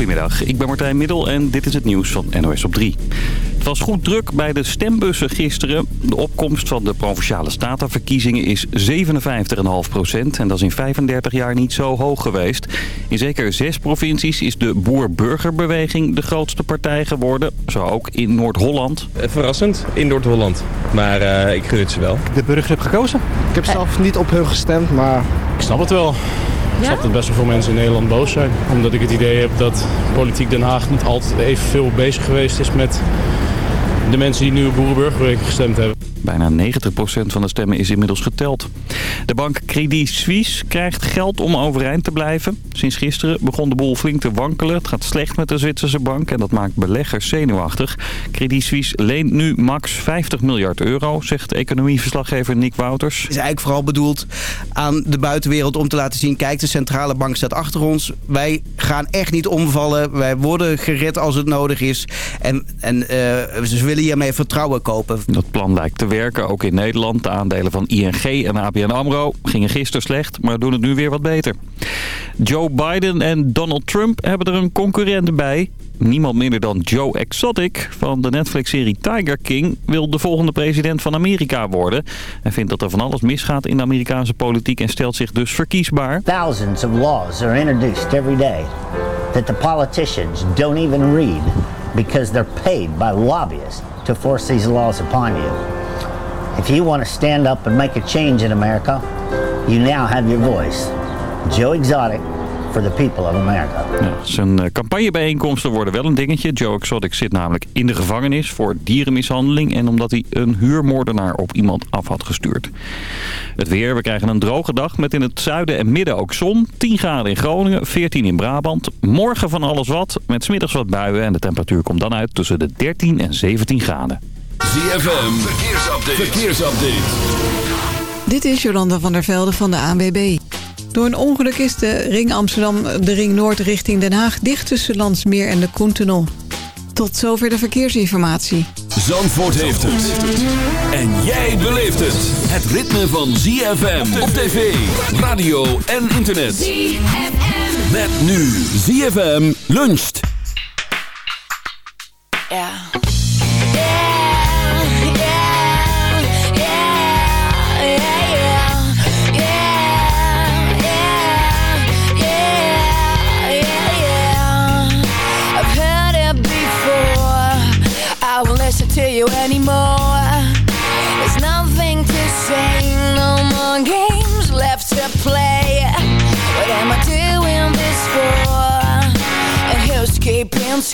Goedemiddag, ik ben Martijn Middel en dit is het nieuws van NOS op 3. Het was goed druk bij de stembussen gisteren. De opkomst van de Provinciale Statenverkiezingen is 57,5 procent. En dat is in 35 jaar niet zo hoog geweest. In zeker zes provincies is de boer-burgerbeweging de grootste partij geworden. Zo ook in Noord-Holland. Eh, verrassend, in Noord-Holland. Maar uh, ik gun het ze wel. De burger heb gekozen. Ik heb zelf niet op hun gestemd, maar... Ik snap het wel. Ik snap dat best wel veel mensen in Nederland boos zijn. Omdat ik het idee heb dat politiek Den Haag niet altijd even veel bezig geweest is met de mensen die nu op Boerenburgerweg gestemd hebben. Bijna 90% van de stemmen is inmiddels geteld. De bank Credit Suisse krijgt geld om overeind te blijven. Sinds gisteren begon de boel flink te wankelen. Het gaat slecht met de Zwitserse bank en dat maakt beleggers zenuwachtig. Credit Suisse leent nu max 50 miljard euro, zegt economieverslaggever Nick Wouters. Het is eigenlijk vooral bedoeld aan de buitenwereld om te laten zien... kijk, de centrale bank staat achter ons. Wij gaan echt niet omvallen. Wij worden gered als het nodig is. En, en uh, ze willen hiermee vertrouwen kopen. Dat plan lijkt te werken, ook in Nederland. De aandelen van ING en ABN AMRO gingen gisteren slecht, maar doen het nu weer wat beter. Joe Biden en Donald Trump hebben er een concurrent bij. Niemand minder dan Joe Exotic van de Netflix-serie Tiger King wil de volgende president van Amerika worden. Hij vindt dat er van alles misgaat in de Amerikaanse politiek en stelt zich dus verkiesbaar. Thousands of laws are introduced every day that the politicians don't even read because they're paid by lobbyists to force these laws upon you. If you want to stand up and make a change in America, you now have your voice. Joe Exotic for the people of America. Ja, zijn eh, campagnebijeenkomsten worden wel een dingetje. Joe Exotic zit namelijk in de gevangenis voor dierenmishandeling... en omdat hij een huurmoordenaar op iemand af had gestuurd. Het weer, we krijgen een droge dag met in het zuiden en midden ook zon. 10 graden in Groningen, 14 in Brabant. Morgen van alles wat, met smiddags wat buien... en de temperatuur komt dan uit tussen de 13 en 17 graden. ZFM, verkeersupdate. verkeersupdate. Dit is Jolanda van der Velde van de ANWB. Door een ongeluk is de ring Amsterdam, de ring Noord richting Den Haag... dicht tussen Landsmeer en de Koentunnel. Tot zover de verkeersinformatie. Zandvoort heeft het. En jij beleeft het. Het ritme van ZFM op tv, radio en internet. ZFM. Met nu ZFM luncht. Ja.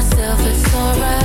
myself, it's alright.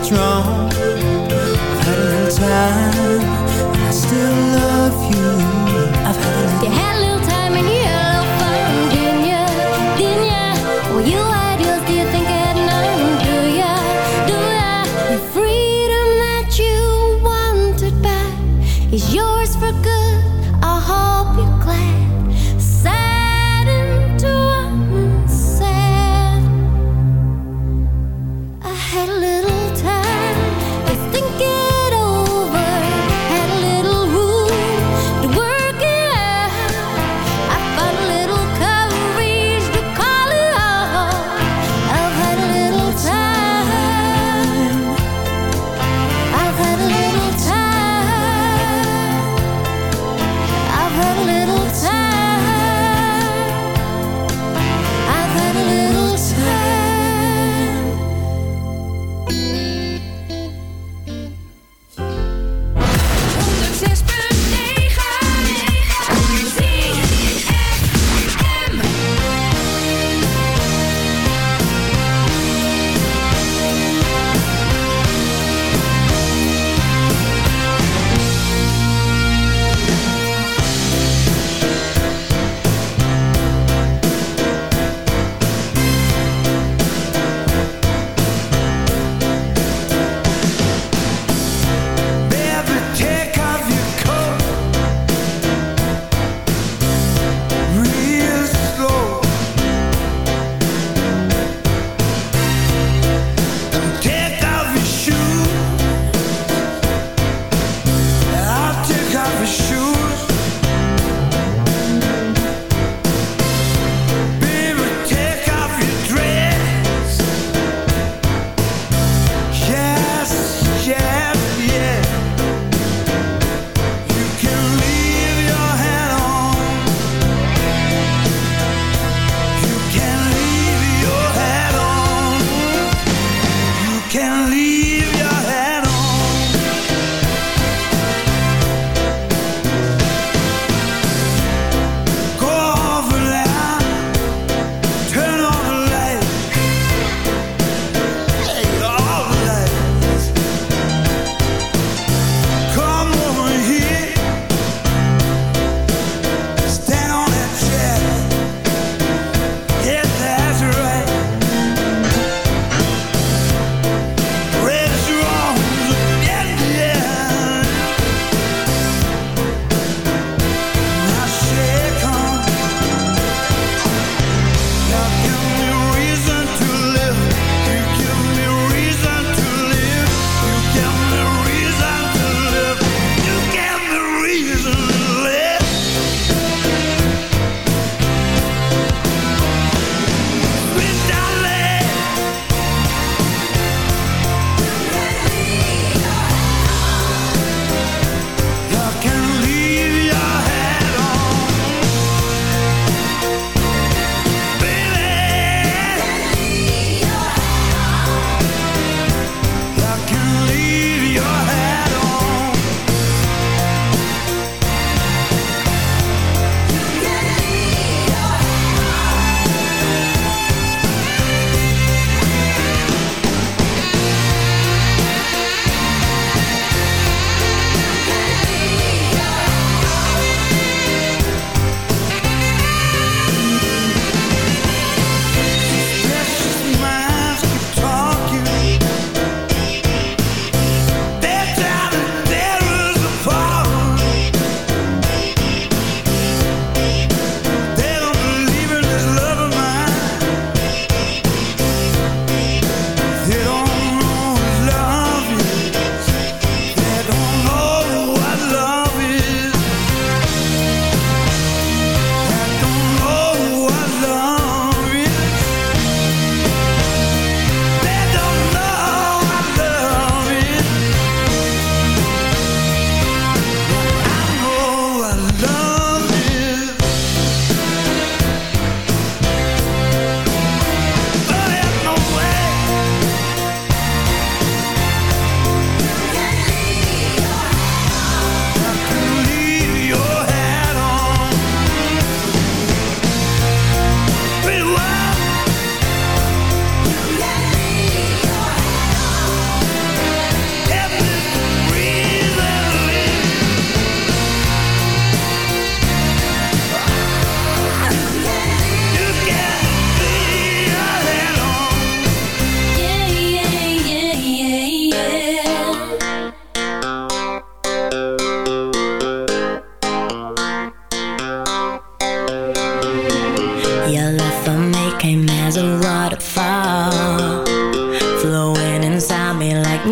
much wrong I've had a little time And I still love you. I've had a little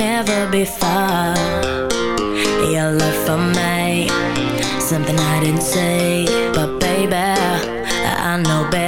never before. Your love for me, something I didn't say, but baby, I know better.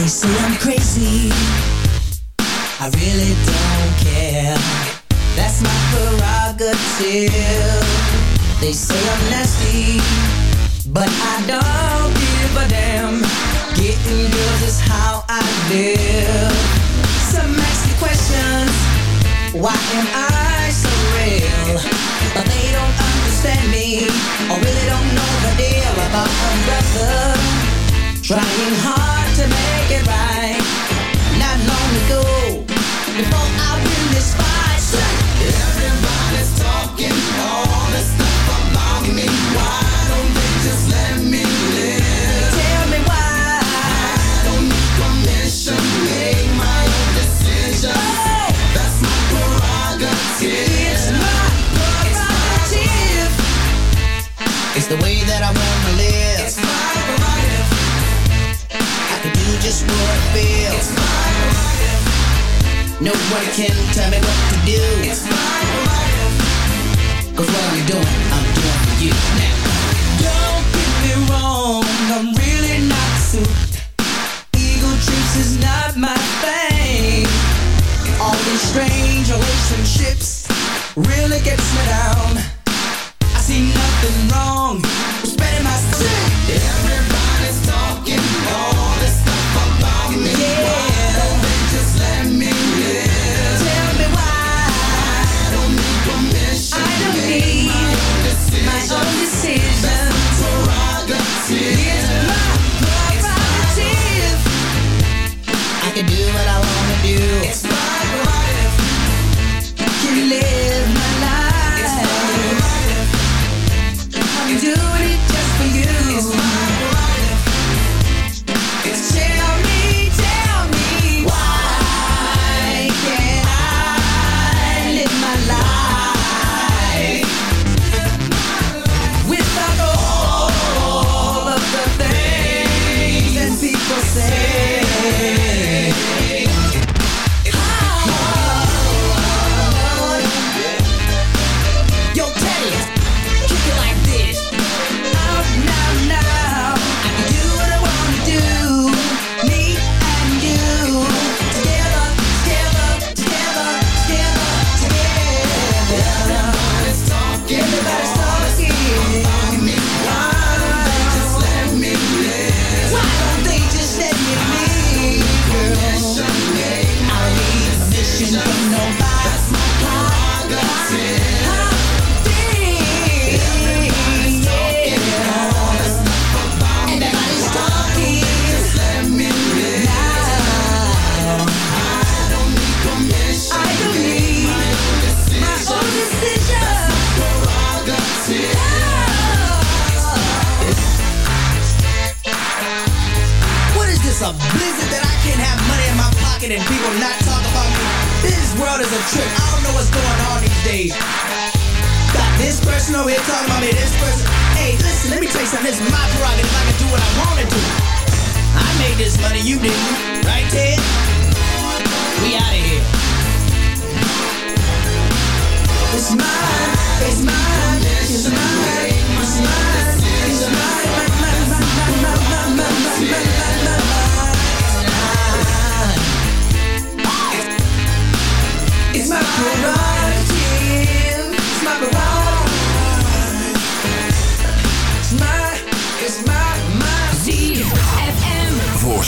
They say I'm crazy. I really don't care. That's my prerogative. They say I'm nasty, but I don't give a damn. Getting girls is how I live. Some ask me questions. Why am I so real? But they don't understand me. Or really don't know the deal about a brother. Trying hard to make it right. Not long ago, before I win this fight, everybody. feel. life. Nobody can tell me what to do. Cause what I'm doing, I'm doing for you now. Don't get me wrong, I'm really not suited. Ego trips is not my thing. All these strange relationships really gets me down. I see nothing wrong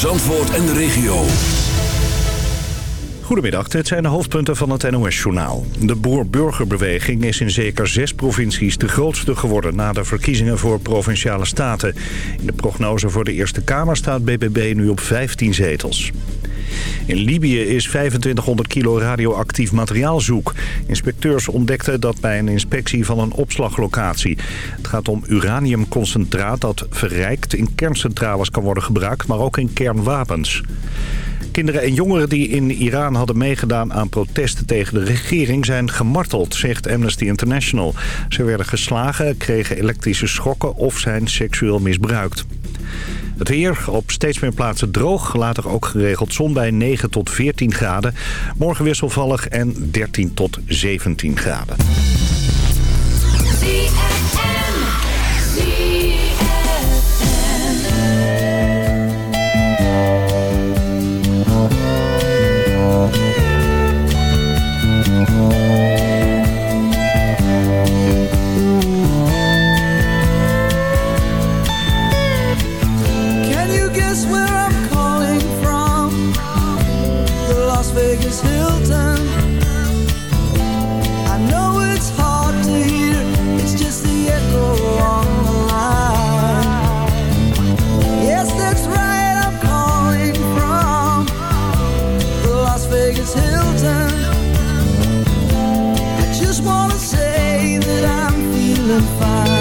Zandvoort en de regio. Goedemiddag, dit zijn de hoofdpunten van het NOS-journaal. De boer-burgerbeweging is in zeker zes provincies de grootste geworden... na de verkiezingen voor Provinciale Staten. In de prognose voor de Eerste Kamer staat BBB nu op 15 zetels. In Libië is 2500 kilo radioactief materiaal zoek. Inspecteurs ontdekten dat bij een inspectie van een opslaglocatie. Het gaat om uraniumconcentraat dat verrijkt in kerncentrales kan worden gebruikt, maar ook in kernwapens. Kinderen en jongeren die in Iran hadden meegedaan aan protesten tegen de regering zijn gemarteld, zegt Amnesty International. Ze werden geslagen, kregen elektrische schokken of zijn seksueel misbruikt. Het weer op steeds meer plaatsen droog. Later ook geregeld zon bij 9 tot 14 graden. Morgen wisselvallig en 13 tot 17 graden. and fire.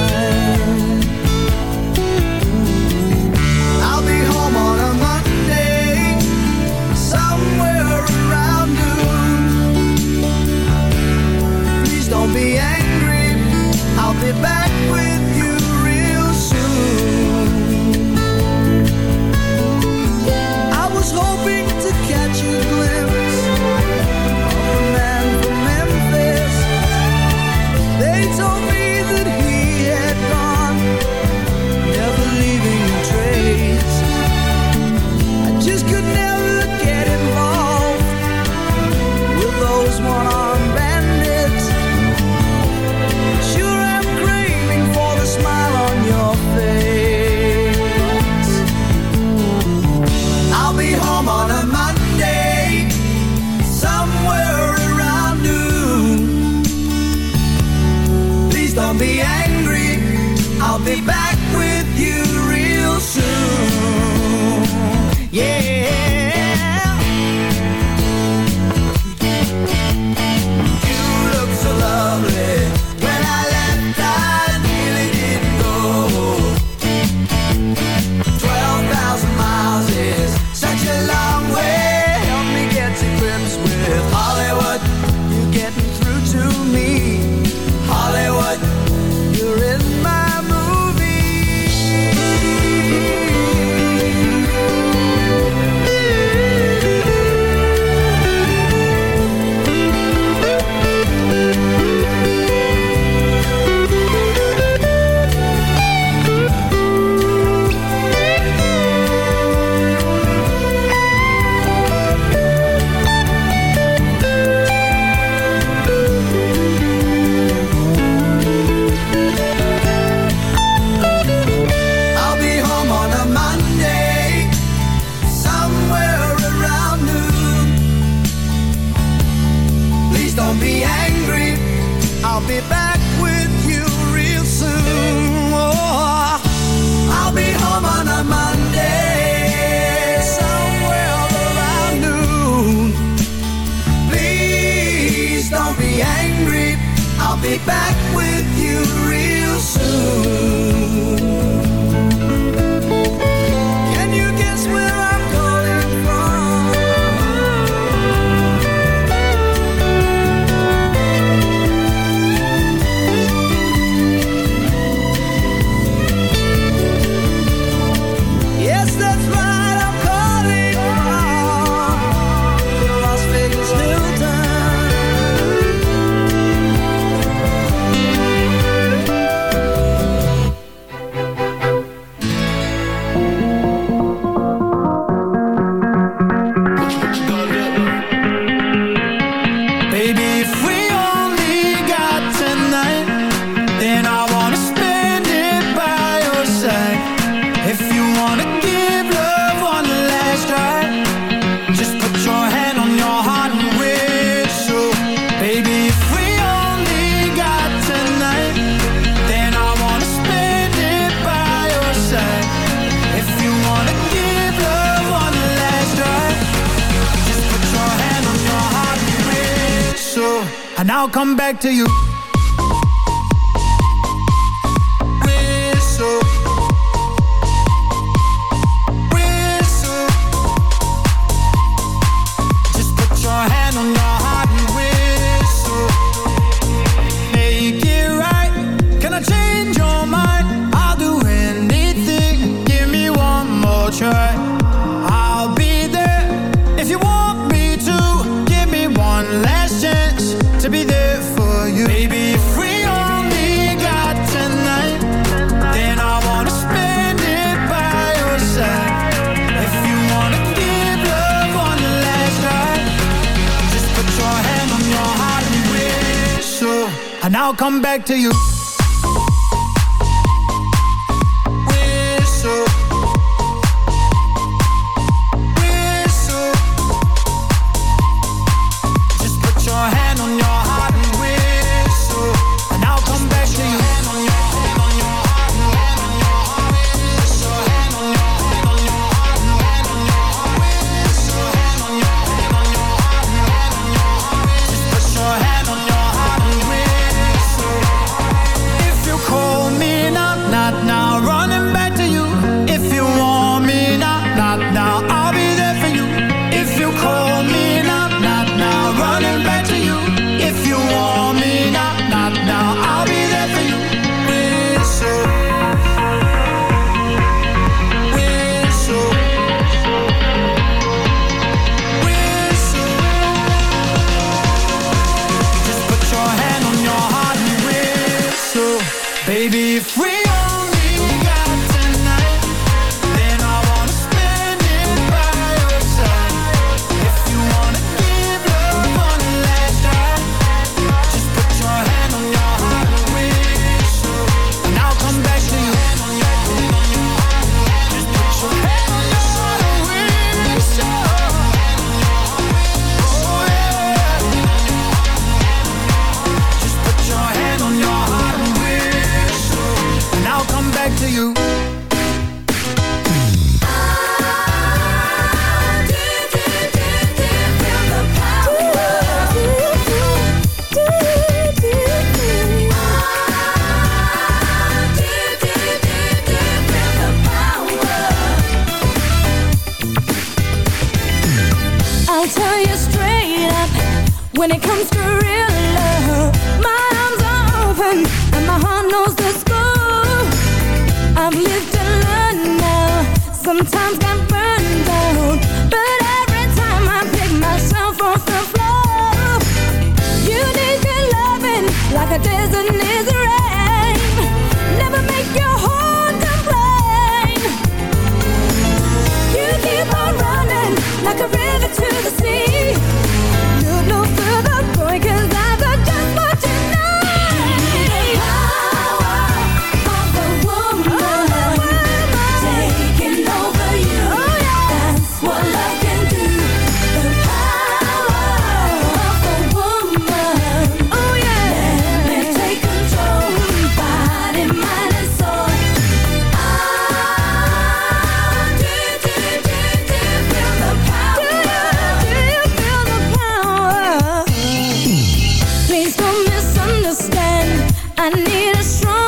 Strong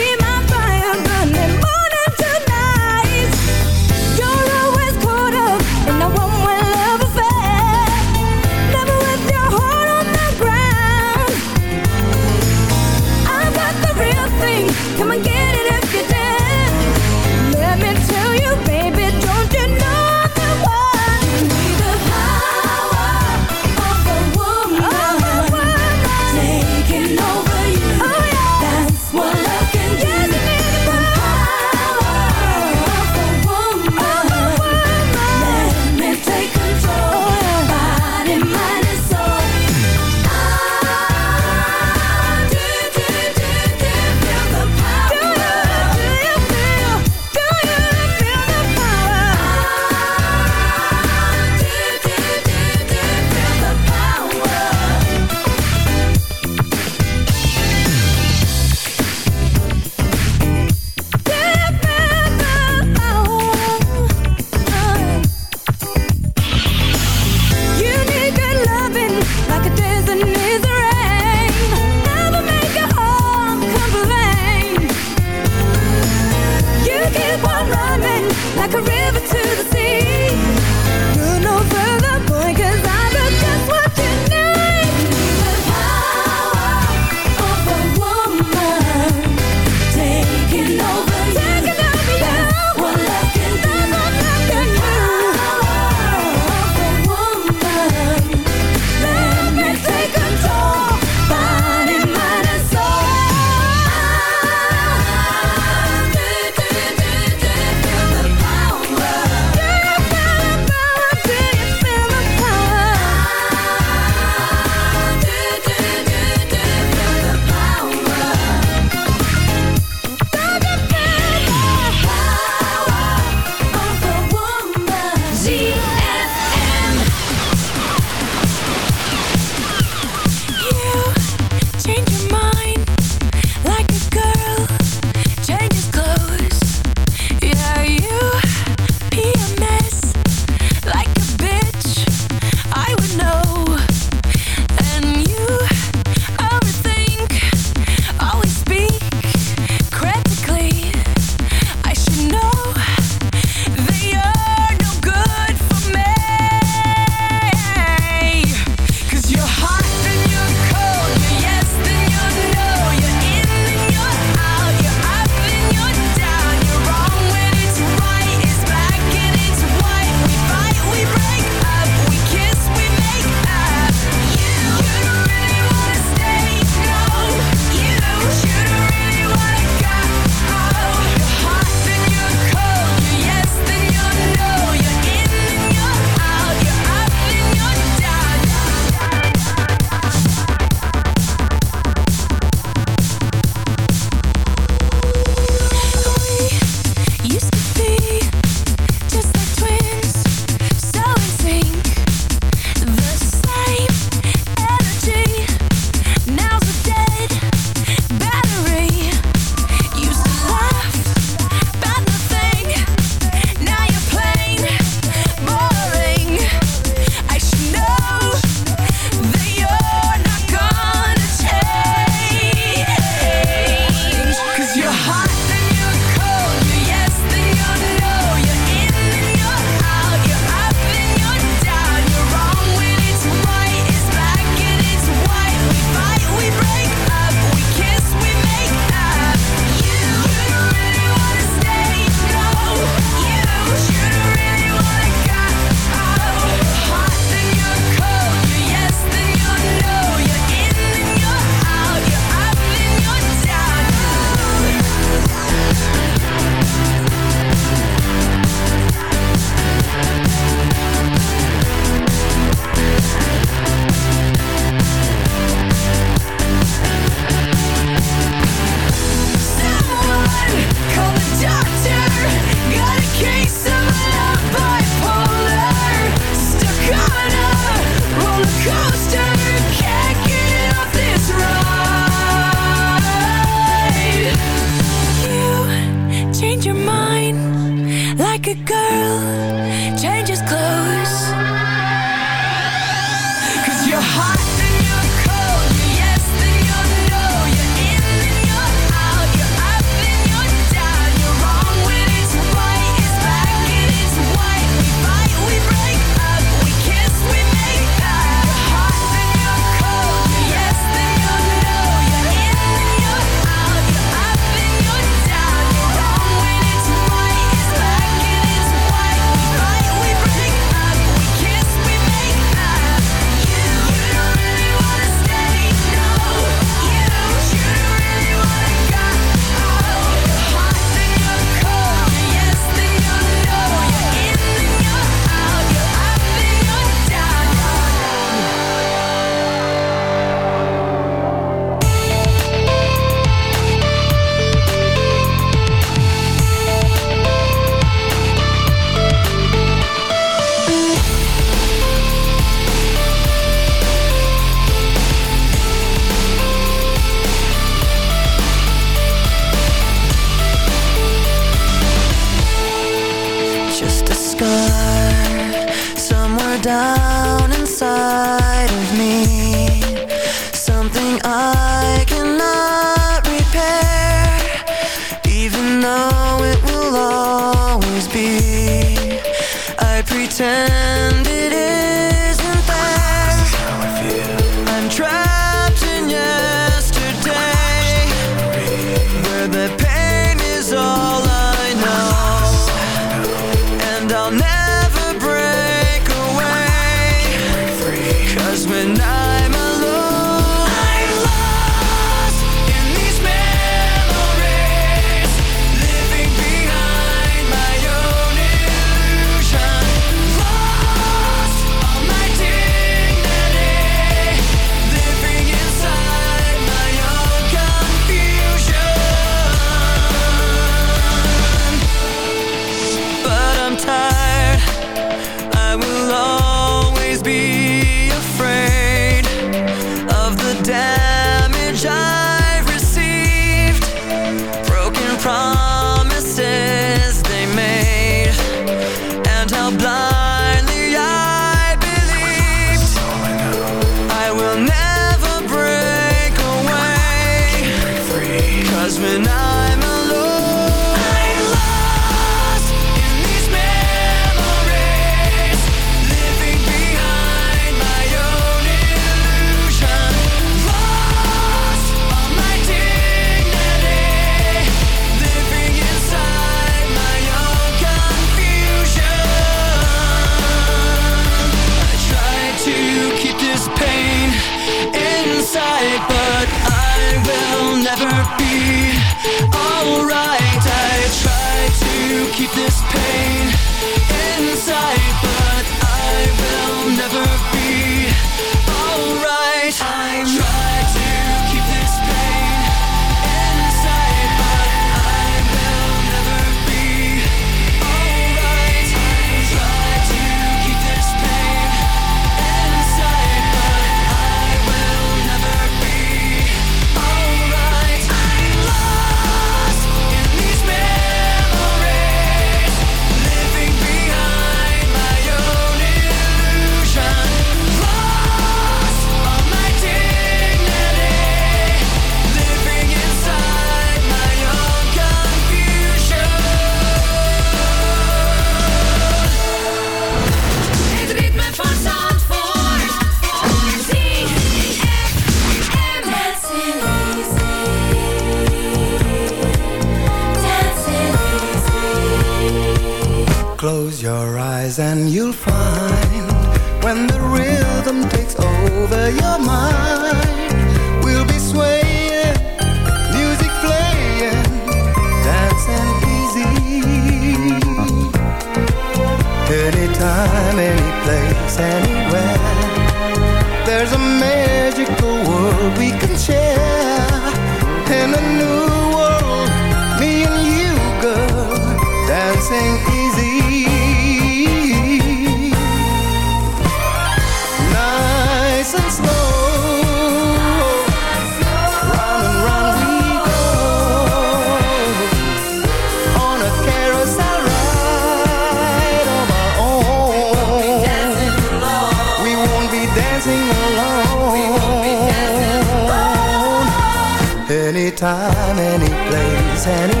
and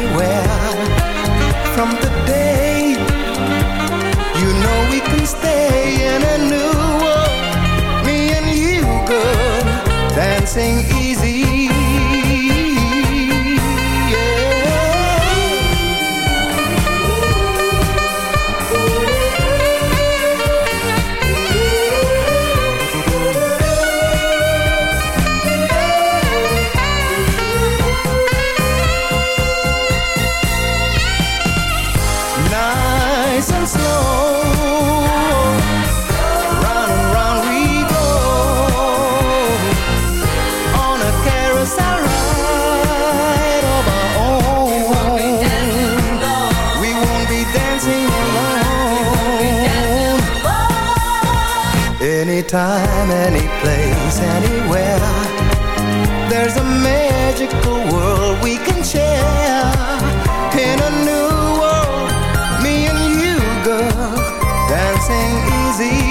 anytime, any place, anywhere. There's a magical world we can share. In a new world, me and you, girl, dancing easy